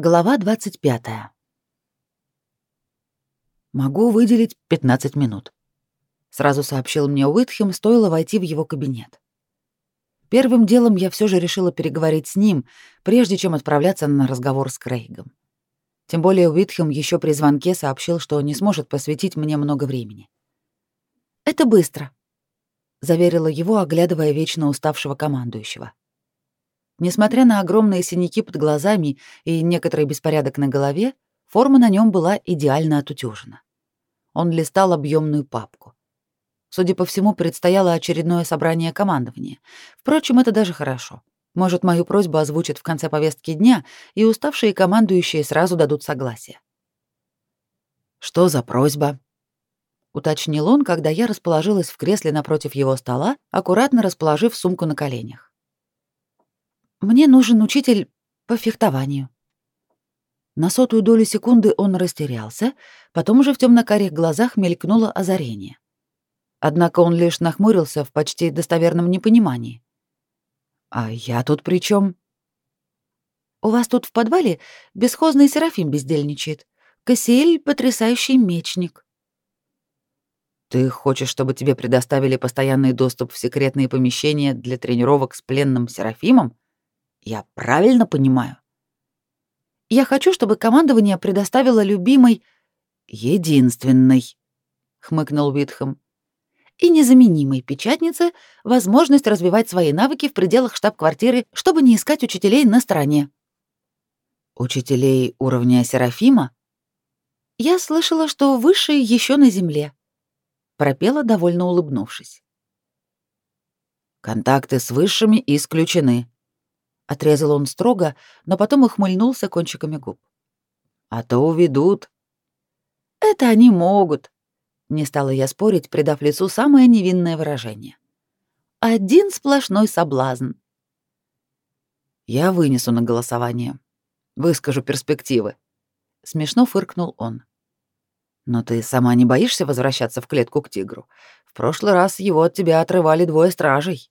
Глава 25. Могу выделить 15 минут, сразу сообщил мне Уитхем, стоило войти в его кабинет. Первым делом я все же решила переговорить с ним, прежде чем отправляться на разговор с Крейгом. Тем более Уитхем еще при звонке сообщил, что не сможет посвятить мне много времени. Это быстро, заверила его, оглядывая вечно уставшего командующего. Несмотря на огромные синяки под глазами и некоторый беспорядок на голове, форма на нем была идеально отутюжена. Он листал объемную папку. Судя по всему, предстояло очередное собрание командования. Впрочем, это даже хорошо. Может, мою просьбу озвучат в конце повестки дня, и уставшие командующие сразу дадут согласие. «Что за просьба?» — уточнил он, когда я расположилась в кресле напротив его стола, аккуратно расположив сумку на коленях. Мне нужен учитель по фехтованию. На сотую долю секунды он растерялся, потом уже в темно-карих глазах мелькнуло озарение. Однако он лишь нахмурился в почти достоверном непонимании. «А я тут при чем? «У вас тут в подвале бесхозный Серафим бездельничает. Кассиэль — потрясающий мечник». «Ты хочешь, чтобы тебе предоставили постоянный доступ в секретные помещения для тренировок с пленным Серафимом?» Я правильно понимаю? Я хочу, чтобы командование предоставило любимой единственной, хмыкнул Витхам, и незаменимой печатнице возможность развивать свои навыки в пределах штаб-квартиры, чтобы не искать учителей на стороне. Учителей уровня Серафима? Я слышала, что высшие еще на земле, пропела довольно улыбнувшись. Контакты с высшими исключены, отрезал он строго, но потом ухмыльнулся кончиками губ. А то уведут. Это они могут. Не стала я спорить, придав лицу самое невинное выражение. Один сплошной соблазн. Я вынесу на голосование. Выскажу перспективы. Смешно фыркнул он. Но ты сама не боишься возвращаться в клетку к тигру? В прошлый раз его от тебя отрывали двое стражей.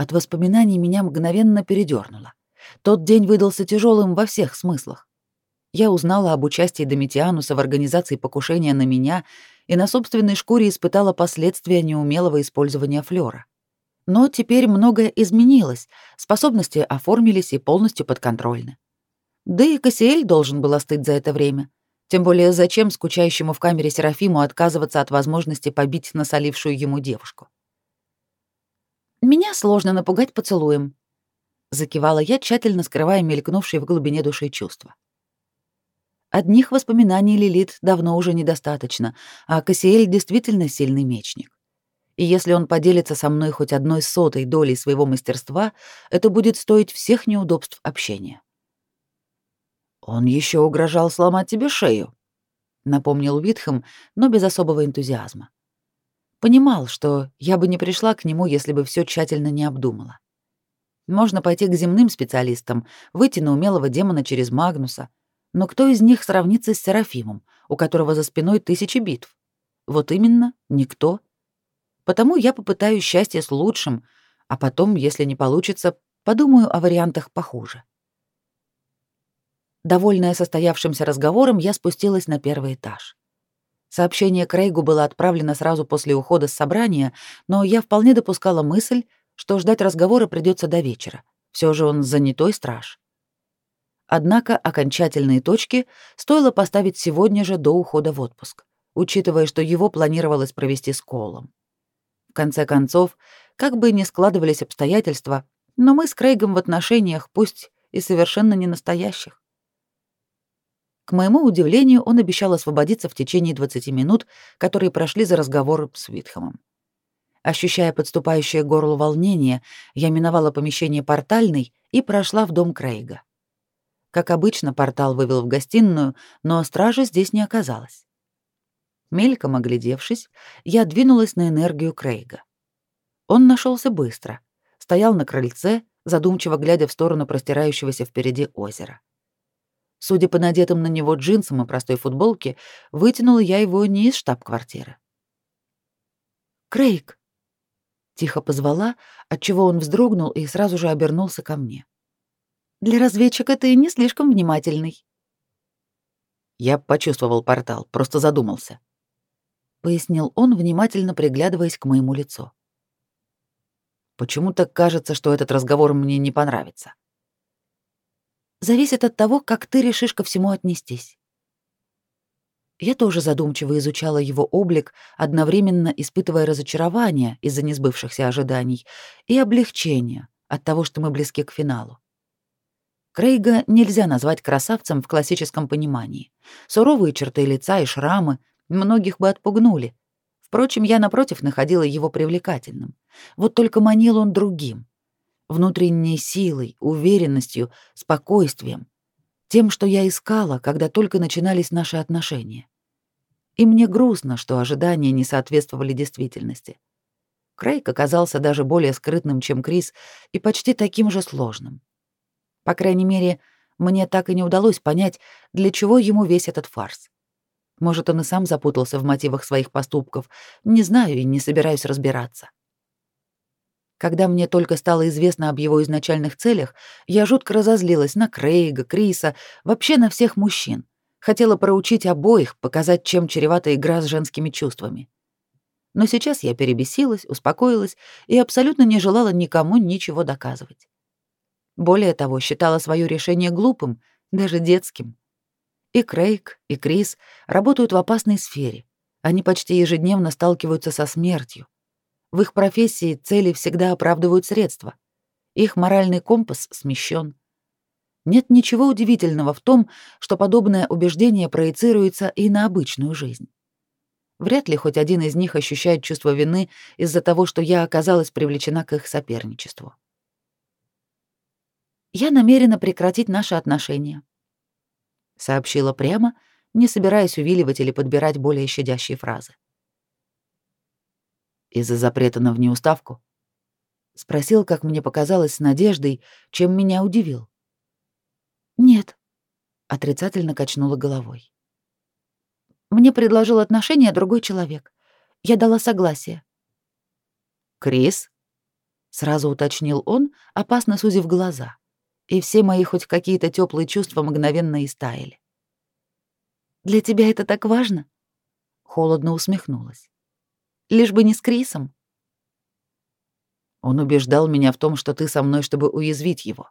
От воспоминаний меня мгновенно передернуло. Тот день выдался тяжелым во всех смыслах. Я узнала об участии Домитиануса в организации покушения на меня и на собственной шкуре испытала последствия неумелого использования флёра. Но теперь многое изменилось, способности оформились и полностью подконтрольны. Да и Кассиэль должен был остыть за это время. Тем более зачем скучающему в камере Серафиму отказываться от возможности побить насолившую ему девушку? Меня сложно напугать поцелуем, закивала я, тщательно скрывая мелькнувшие в глубине души чувства. Одних воспоминаний Лилит давно уже недостаточно, а Кассиэль действительно сильный мечник. И если он поделится со мной хоть одной сотой долей своего мастерства, это будет стоить всех неудобств общения. Он еще угрожал сломать тебе шею, напомнил Витхэм, но без особого энтузиазма. Понимал, что я бы не пришла к нему, если бы все тщательно не обдумала. Можно пойти к земным специалистам, выйти на умелого демона через Магнуса, но кто из них сравнится с Серафимом, у которого за спиной тысячи битв? Вот именно, никто. Потому я попытаюсь счастье с лучшим, а потом, если не получится, подумаю о вариантах похуже. Довольная состоявшимся разговором, я спустилась на первый этаж. Сообщение Крейгу было отправлено сразу после ухода с собрания, но я вполне допускала мысль, что ждать разговора придется до вечера. Все же он занятой страж. Однако окончательные точки стоило поставить сегодня же до ухода в отпуск, учитывая, что его планировалось провести с Колом. В конце концов, как бы ни складывались обстоятельства, но мы с Крейгом в отношениях, пусть и совершенно не настоящих. К моему удивлению, он обещал освободиться в течение 20 минут, которые прошли за разговор с Витхэмом. Ощущая подступающее горло волнение, я миновала помещение портальной и прошла в дом Крейга. Как обычно, портал вывел в гостиную, но стражи здесь не оказалось. Мельком оглядевшись, я двинулась на энергию Крейга. Он нашелся быстро, стоял на крыльце, задумчиво глядя в сторону простирающегося впереди озера. Судя по надетым на него джинсам и простой футболке, вытянула я его не из штаб-квартиры. «Крейг!» — тихо позвала, отчего он вздрогнул и сразу же обернулся ко мне. Для разведчика ты не слишком внимательный. Я почувствовал портал, просто задумался. Пояснил он, внимательно приглядываясь к моему лицу. Почему-то кажется, что этот разговор мне не понравится. Зависит от того, как ты решишь ко всему отнестись. Я тоже задумчиво изучала его облик, одновременно испытывая разочарование из-за несбывшихся ожиданий и облегчение от того, что мы близки к финалу. Крейга нельзя назвать красавцем в классическом понимании. Суровые черты лица и шрамы многих бы отпугнули. Впрочем, я, напротив, находила его привлекательным. Вот только манил он другим. Внутренней силой, уверенностью, спокойствием. Тем, что я искала, когда только начинались наши отношения. И мне грустно, что ожидания не соответствовали действительности. Крейг оказался даже более скрытным, чем Крис, и почти таким же сложным. По крайней мере, мне так и не удалось понять, для чего ему весь этот фарс. Может, он и сам запутался в мотивах своих поступков, не знаю и не собираюсь разбираться. Когда мне только стало известно об его изначальных целях, я жутко разозлилась на Крейга, Криса, вообще на всех мужчин. Хотела проучить обоих, показать, чем чревата игра с женскими чувствами. Но сейчас я перебесилась, успокоилась и абсолютно не желала никому ничего доказывать. Более того, считала свое решение глупым, даже детским. И Крейг, и Крис работают в опасной сфере. Они почти ежедневно сталкиваются со смертью. В их профессии цели всегда оправдывают средства. Их моральный компас смещен. Нет ничего удивительного в том, что подобное убеждение проецируется и на обычную жизнь. Вряд ли хоть один из них ощущает чувство вины из-за того, что я оказалась привлечена к их соперничеству. «Я намерена прекратить наши отношения», — сообщила прямо, не собираясь увиливать или подбирать более щадящие фразы. «Из-за запрета на внеуставку?» — спросил, как мне показалось, с надеждой, чем меня удивил. «Нет», — отрицательно качнула головой. «Мне предложил отношения другой человек. Я дала согласие». «Крис?» — сразу уточнил он, опасно сузив глаза. И все мои хоть какие-то теплые чувства мгновенно истаяли. «Для тебя это так важно?» — холодно усмехнулась. «Лишь бы не с Крисом». Он убеждал меня в том, что ты со мной, чтобы уязвить его.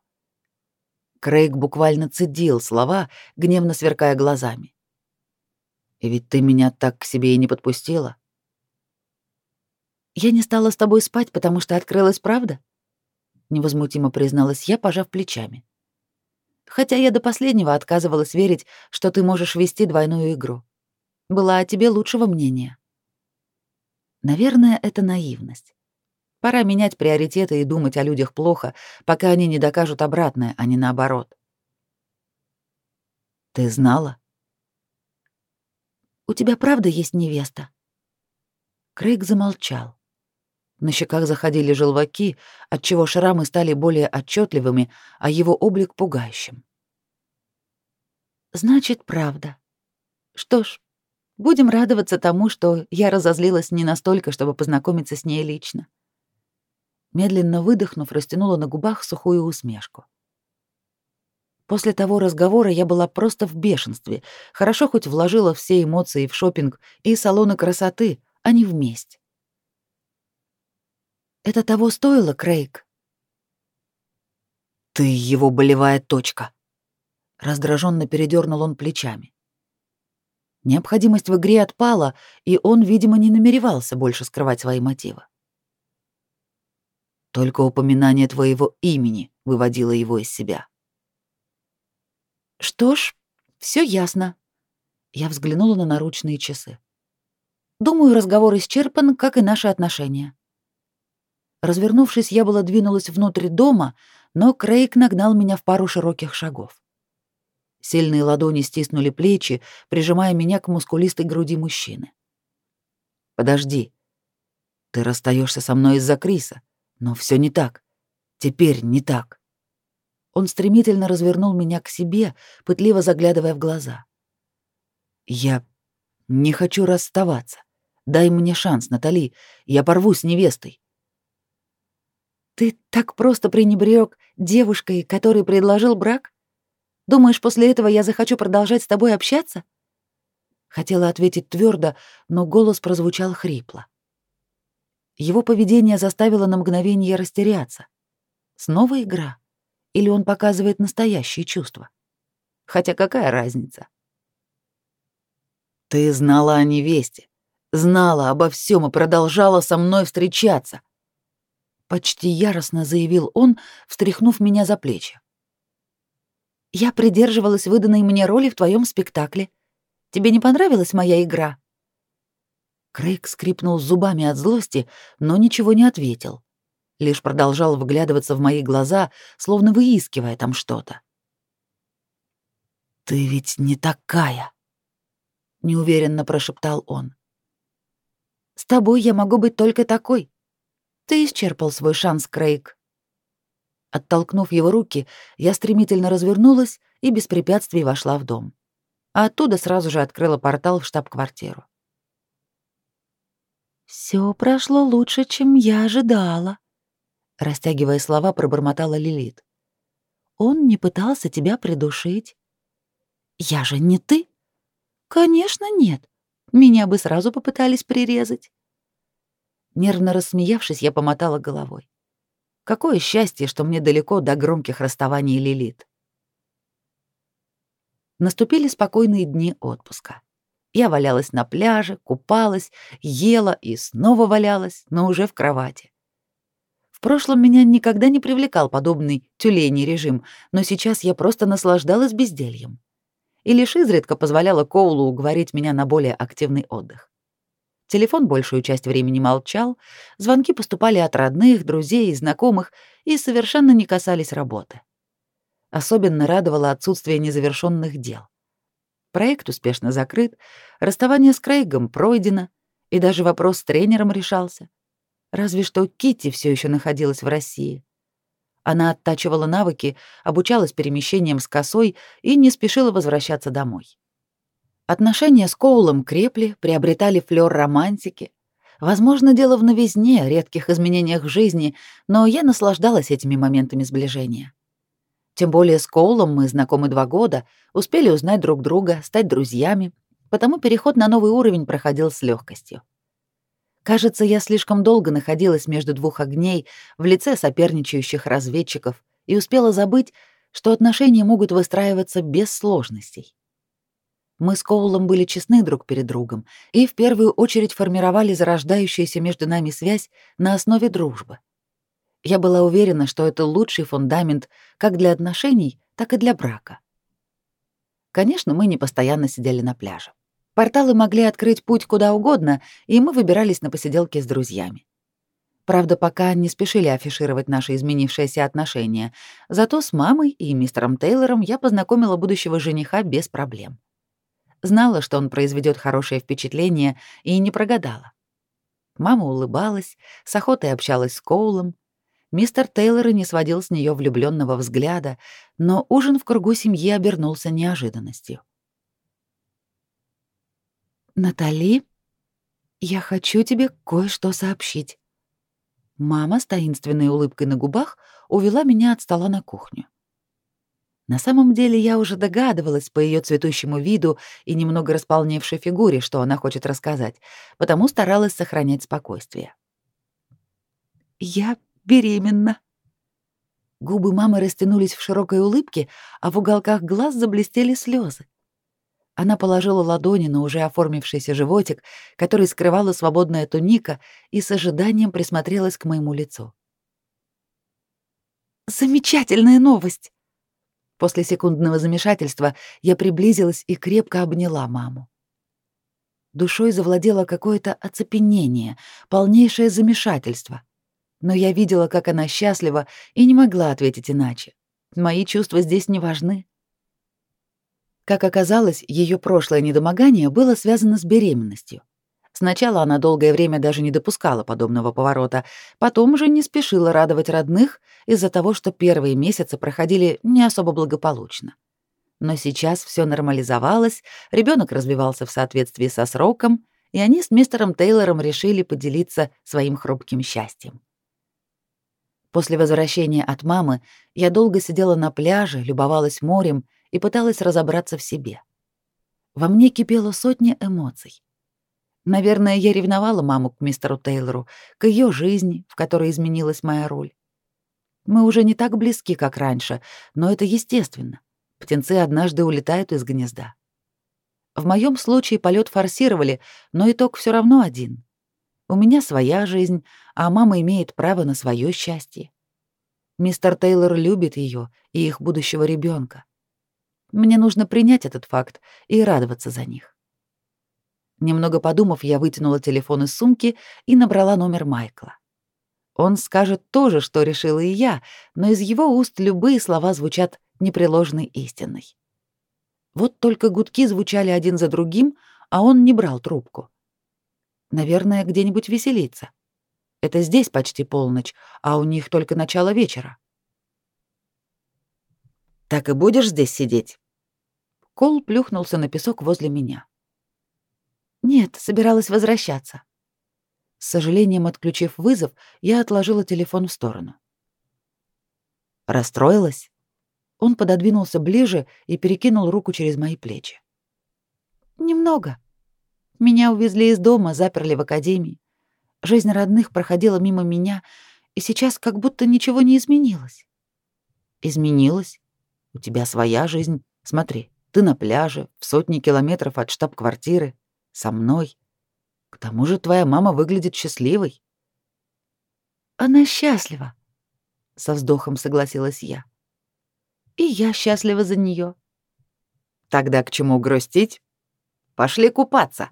Крейг буквально цедил слова, гневно сверкая глазами. И ведь ты меня так к себе и не подпустила. Я не стала с тобой спать, потому что открылась правда? Невозмутимо призналась я, пожав плечами. Хотя я до последнего отказывалась верить, что ты можешь вести двойную игру. Была о тебе лучшего мнения. Наверное, это наивность. Пора менять приоритеты и думать о людях плохо, пока они не докажут обратное, а не наоборот. Ты знала? У тебя правда есть невеста? Крейг замолчал. На щеках заходили желваки, отчего шрамы стали более отчетливыми, а его облик пугающим. Значит, правда. Что ж, будем радоваться тому, что я разозлилась не настолько, чтобы познакомиться с ней лично. Медленно выдохнув, растянула на губах сухую усмешку. После того разговора я была просто в бешенстве. Хорошо хоть вложила все эмоции в шопинг и салоны красоты, а не вместе. Это того стоило, Крейг? Ты его болевая точка. Раздраженно передернул он плечами. Необходимость в игре отпала, и он, видимо, не намеревался больше скрывать свои мотивы. Только упоминание твоего имени выводило его из себя. Что ж, все ясно. Я взглянула на наручные часы. Думаю, разговор исчерпан, как и наши отношения. Развернувшись, я была двинулась внутрь дома, но Крейг нагнал меня в пару широких шагов. Сильные ладони стиснули плечи, прижимая меня к мускулистой груди мужчины. «Подожди. Ты расстаешься со мной из-за Криса. Но все не так. Теперь не так. Он стремительно развернул меня к себе, пытливо заглядывая в глаза. Я не хочу расставаться. Дай мне шанс, Натали. Я порву с невестой. Ты так просто пренебрег девушкой, который предложил брак? Думаешь, после этого я захочу продолжать с тобой общаться? Хотела ответить твердо, но голос прозвучал хрипло. Его поведение заставило на мгновение растеряться. Снова игра? Или он показывает настоящие чувства? Хотя какая разница? Ты знала о невесте, знала обо всем и продолжала со мной встречаться почти яростно заявил он, встряхнув меня за плечи. Я придерживалась выданной мне роли в твоем спектакле. Тебе не понравилась моя игра? Крейг скрипнул зубами от злости, но ничего не ответил. Лишь продолжал вглядываться в мои глаза, словно выискивая там что-то. Ты ведь не такая, неуверенно прошептал он. С тобой я могу быть только такой, ты исчерпал свой шанс, Крейг. Оттолкнув его руки, я стремительно развернулась и без препятствий вошла в дом. А оттуда сразу же открыла портал в штаб-квартиру. Все прошло лучше, чем я ожидала, растягивая слова, пробормотала Лилит. Он не пытался тебя придушить. Я же не ты? Конечно, нет. Меня бы сразу попытались прирезать. Нервно рассмеявшись, я помотала головой. Какое счастье, что мне далеко до громких расставаний Лилит. Наступили спокойные дни отпуска. Я валялась на пляже, купалась, ела и снова валялась, но уже в кровати. В прошлом меня никогда не привлекал подобный тюленей режим, но сейчас я просто наслаждалась бездельем. И лишь изредка позволяла Коулу уговорить меня на более активный отдых. Телефон большую часть времени молчал, звонки поступали от родных, друзей и знакомых и совершенно не касались работы. Особенно радовало отсутствие незавершенных дел. Проект успешно закрыт, расставание с Крейгом пройдено, и даже вопрос с тренером решался. Разве что Китти все еще находилась в России. Она оттачивала навыки, обучалась перемещениям с косой и не спешила возвращаться домой. Отношения с Коулом крепли, приобретали флёр романтики. Возможно, дело в новизне, редких изменениях жизни, но я наслаждалась этими моментами сближения. Тем более с Коулом мы знакомы два года, успели узнать друг друга, стать друзьями, потому переход на новый уровень проходил с легкостью. Кажется, я слишком долго находилась между двух огней в лице соперничающих разведчиков и успела забыть, что отношения могут выстраиваться без сложностей. Мы с Коулом были честны друг перед другом и в первую очередь формировали зарождающуюся между нами связь на основе дружбы. Я была уверена, что это лучший фундамент как для отношений, так и для брака. Конечно, мы не постоянно сидели на пляже. Порталы могли открыть путь куда угодно, и мы выбирались на посиделки с друзьями. Правда, пока не спешили афишировать наши изменившиеся отношения, зато с мамой и мистером Тейлором я познакомила будущего жениха без проблем. Знала, что он произведет хорошее впечатление, и не прогадала. Мама улыбалась, с охотой общалась с Коулом. Мистер Тейлор и не сводил с нее влюбленного взгляда, но ужин в кругу семьи обернулся неожиданностью. «Натали, я хочу тебе кое-что сообщить». Мама с таинственной улыбкой на губах увела меня от стола на кухню. На самом деле я уже догадывалась по ее цветущему виду и немного располневшей фигуре, что она хочет рассказать, потому старалась сохранять спокойствие. «Я беременна». Губы мамы растянулись в широкой улыбке, а в уголках глаз заблестели слезы. Она положила ладони на уже оформившийся животик, который скрывала свободная туника, и с ожиданием присмотрелась к моему лицу. «Замечательная новость!» После секундного замешательства я приблизилась и крепко обняла маму. Душой завладело какое-то оцепенение, полнейшее замешательство. Но я видела, как она счастлива, и не могла ответить иначе. Мои чувства здесь не важны. Как оказалось, ее прошлое недомогание было связано с беременностью. Сначала она долгое время даже не допускала подобного поворота, потом же не спешила радовать родных из-за того, что первые месяцы проходили не особо благополучно. Но сейчас все нормализовалось, ребенок развивался в соответствии со сроком, и они с мистером Тейлором решили поделиться своим хрупким счастьем. После возвращения от мамы я долго сидела на пляже, любовалась морем и пыталась разобраться в себе. Во мне кипела сотня эмоций. Наверное, я ревновала маму к мистеру Тейлору, к ее жизни, в которой изменилась моя роль. Мы уже не так близки, как раньше, но это естественно. Птенцы однажды улетают из гнезда. В моем случае полет форсировали, но итог все равно один. У меня своя жизнь, а мама имеет право на свое счастье. Мистер Тейлор любит ее и их будущего ребенка. Мне нужно принять этот факт и радоваться за них. Немного подумав, я вытянула телефон из сумки и набрала номер Майкла. Он скажет то же, что решила и я, но из его уст любые слова звучат непреложной истиной. Вот только гудки звучали один за другим, а он не брал трубку. Наверное, где-нибудь веселиться. Это здесь почти полночь, а у них только начало вечера. Так и будешь здесь сидеть? Кол плюхнулся на песок возле меня. Нет, собиралась возвращаться. С сожалением отключив вызов, я отложила телефон в сторону. Расстроилась? Он пододвинулся ближе и перекинул руку через мои плечи. Немного. Меня увезли из дома, заперли в академии. Жизнь родных проходила мимо меня, и сейчас как будто ничего не изменилось. Изменилось? У тебя своя жизнь. Смотри, ты на пляже, в сотни километров от штаб-квартиры, со мной. К тому же твоя мама выглядит счастливой. Она счастлива, со вздохом согласилась я. И я счастлива за нее. Тогда к чему грустить? Пошли купаться.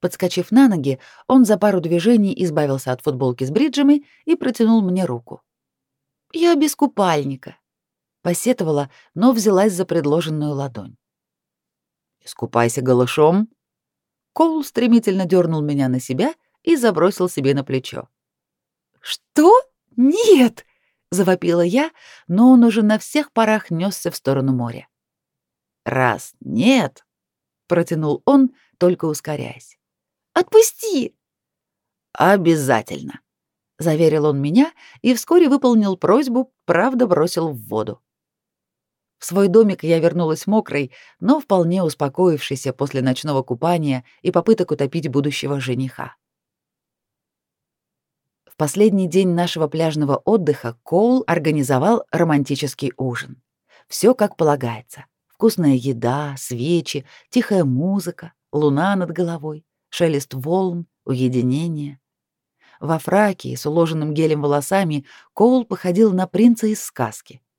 Подскочив на ноги, он за пару движений избавился от футболки с бриджами и протянул мне руку. Я без купальника, посетовала, но взялась за предложенную ладонь. Искупайся голышом, Коул стремительно дернул меня на себя и забросил себе на плечо. «Что? Нет!» — завопила я, но он уже на всех парах несся в сторону моря. «Раз нет!» — протянул он, только ускоряясь. «Отпусти!» «Обязательно!» — заверил он меня и вскоре выполнил просьбу, правда бросил в воду. В свой домик я вернулась мокрой, но вполне успокоившейся после ночного купания и попыток утопить будущего жениха. В последний день нашего пляжного отдыха Коул организовал романтический ужин. Все как полагается. Вкусная еда, свечи, тихая музыка, луна над головой, шелест волн, уединение. Во фраке с уложенным гелем волосами Коул походил на принца из сказки —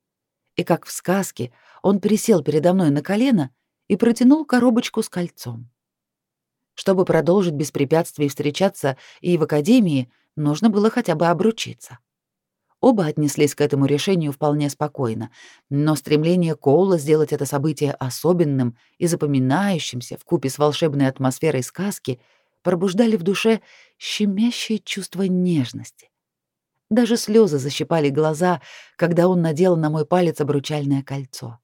и как в сказке он присел передо мной на колено и протянул коробочку с кольцом. Чтобы продолжить без препятствий встречаться и в академии, нужно было хотя бы обручиться. Оба отнеслись к этому решению вполне спокойно, но стремление Коула сделать это событие особенным и запоминающимся в купе с волшебной атмосферой сказки пробуждали в душе щемящее чувство нежности. Даже слезы защипали глаза, когда он надел на мой палец обручальное кольцо.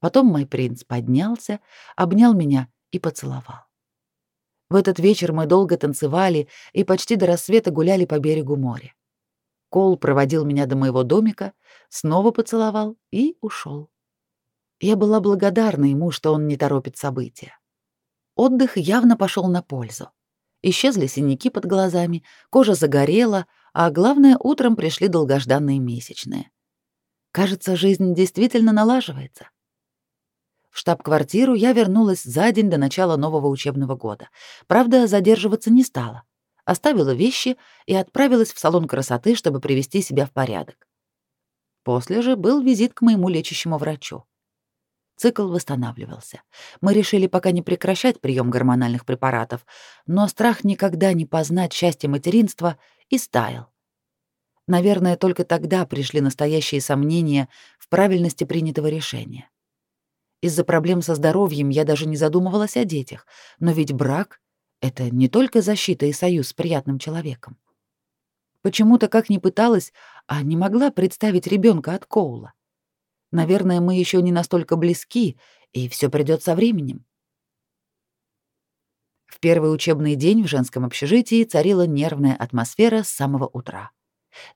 Потом мой принц поднялся, обнял меня и поцеловал. В этот вечер мы долго танцевали и почти до рассвета гуляли по берегу моря. Кол проводил меня до моего домика, снова поцеловал и ушел. Я была благодарна ему, что он не торопит события. Отдых явно пошел на пользу. Исчезли синяки под глазами, кожа загорела, а главное, утром пришли долгожданные месячные. Кажется, жизнь действительно налаживается. В штаб-квартиру я вернулась за день до начала нового учебного года. Правда, задерживаться не стала. Оставила вещи и отправилась в салон красоты, чтобы привести себя в порядок. После же был визит к моему лечащему врачу. Цикл восстанавливался. Мы решили пока не прекращать прием гормональных препаратов, но страх никогда не познать счастье материнства и стаял. Наверное, только тогда пришли настоящие сомнения в правильности принятого решения. Из-за проблем со здоровьем я даже не задумывалась о детях, но ведь брак — это не только защита и союз с приятным человеком. Почему-то, как ни пыталась, а не могла представить ребенка от Коула. Наверное, мы еще не настолько близки, и все придет со временем. В первый учебный день в женском общежитии царила нервная атмосфера с самого утра.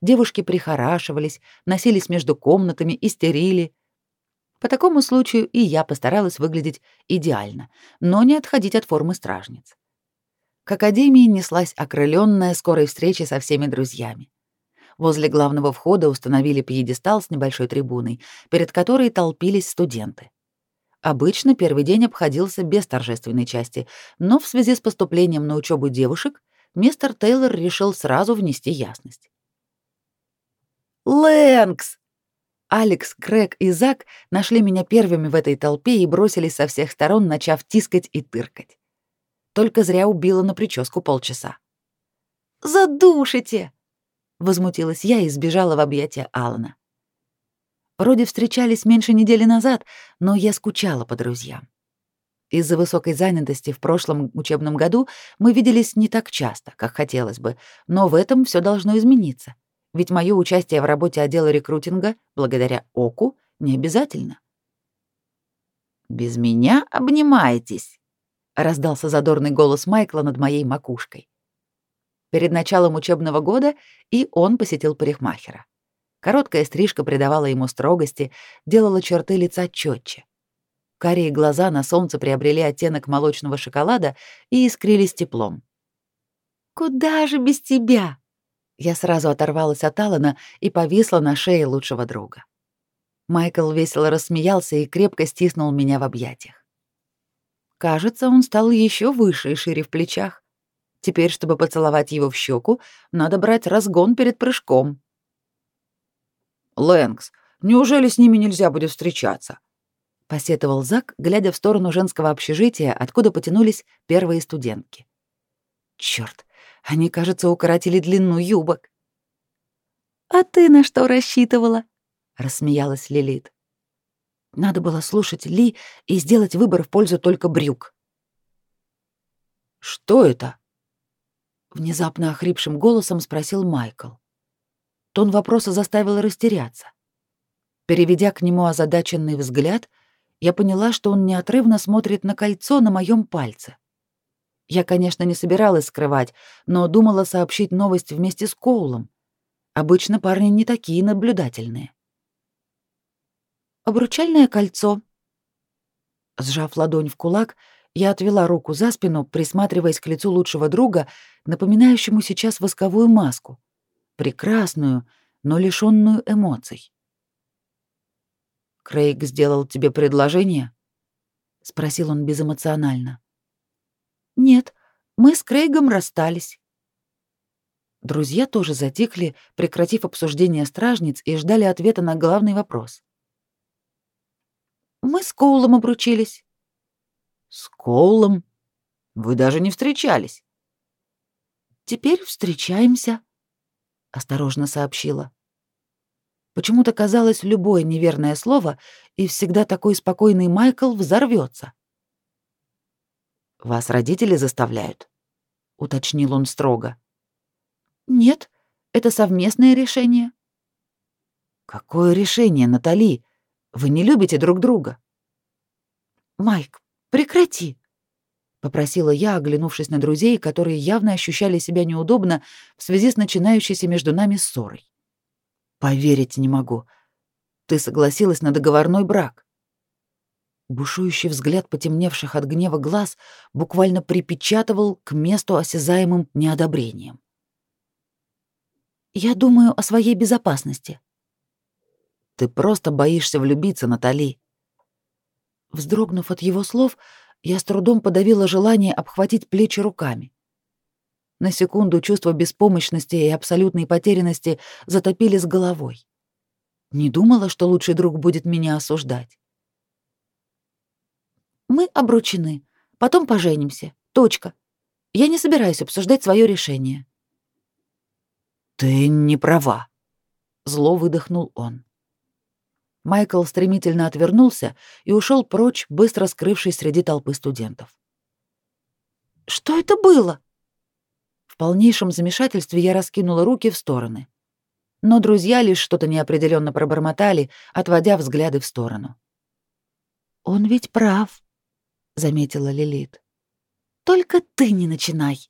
Девушки прихорашивались, носились между комнатами, истерили. По такому случаю и я постаралась выглядеть идеально, но не отходить от формы стражниц. К академии неслась окрыленная скорой встречи со всеми друзьями. Возле главного входа установили пьедестал с небольшой трибуной, перед которой толпились студенты. Обычно первый день обходился без торжественной части, но в связи с поступлением на учебу девушек мистер Тейлор решил сразу внести ясность. «Лэнкс!» Алекс, Крэг и Зак нашли меня первыми в этой толпе и бросились со всех сторон, начав тискать и тыркать. Только зря убила на прическу полчаса. «Задушите!» — возмутилась я и сбежала в объятия Алана. Вроде встречались меньше недели назад, но я скучала по друзьям. Из-за высокой занятости в прошлом учебном году мы виделись не так часто, как хотелось бы, но в этом все должно измениться ведь мое участие в работе отдела рекрутинга, благодаря ОКУ, не обязательно. «Без меня обнимаетесь», — раздался задорный голос Майкла над моей макушкой. Перед началом учебного года и он посетил парикмахера. Короткая стрижка придавала ему строгости, делала черты лица четче. Карие глаза на солнце приобрели оттенок молочного шоколада и искрились теплом. «Куда же без тебя?» Я сразу оторвалась от Алана и повисла на шее лучшего друга. Майкл весело рассмеялся и крепко стиснул меня в объятиях. Кажется, он стал еще выше и шире в плечах. Теперь, чтобы поцеловать его в щеку, надо брать разгон перед прыжком. «Лэнкс, неужели с ними нельзя будет встречаться?» — посетовал Зак, глядя в сторону женского общежития, откуда потянулись первые студентки. Черт, они, кажется, укоротили длину юбок. «А ты на что рассчитывала?» — рассмеялась Лилит. Надо было слушать Ли и сделать выбор в пользу только брюк. «Что это?» — внезапно охрипшим голосом спросил Майкл. Тон вопроса заставил растеряться. Переведя к нему озадаченный взгляд, я поняла, что он неотрывно смотрит на кольцо на моем пальце. Я, конечно, не собиралась скрывать, но думала сообщить новость вместе с Коулом. Обычно парни не такие наблюдательные. Обручальное кольцо. Сжав ладонь в кулак, я отвела руку за спину, присматриваясь к лицу лучшего друга, напоминающему сейчас восковую маску. Прекрасную, но лишённую эмоций. «Крейг сделал тебе предложение?» — спросил он безэмоционально. «Нет, мы с Крейгом расстались». Друзья тоже затихли, прекратив обсуждение стражниц и ждали ответа на главный вопрос. «Мы с Коулом обручились». «С Коулом? Вы даже не встречались». «Теперь встречаемся», — осторожно сообщила. Почему-то казалось, любое неверное слово, и всегда такой спокойный Майкл взорвется. Вас родители заставляют? уточнил он строго. Нет, это совместное решение. Какое решение, Натали? Вы не любите друг друга. Майк, прекрати, попросила я, оглянувшись на друзей, которые явно ощущали себя неудобно в связи с начинающейся между нами ссорой. Поверить не могу. Ты согласилась на договорной брак. Бушующий взгляд потемневших от гнева глаз буквально припечатывал к месту осязаемым неодобрением. «Я думаю о своей безопасности». «Ты просто боишься влюбиться, Натали». Вздрогнув от его слов, я с трудом подавила желание обхватить плечи руками. На секунду чувство беспомощности и абсолютной потерянности затопили с головой. Не думала, что лучший друг будет меня осуждать. Мы обручены. Потом поженимся. Точка. Я не собираюсь обсуждать свое решение. Ты не права, зло выдохнул он. Майкл стремительно отвернулся и ушел прочь, быстро скрывшись среди толпы студентов. Что это было? В полнейшем замешательстве я раскинула руки в стороны. Но друзья лишь что-то неопределенно пробормотали, отводя взгляды в сторону. Он ведь прав, заметила Лилит. Только ты не начинай.